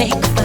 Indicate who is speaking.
Speaker 1: make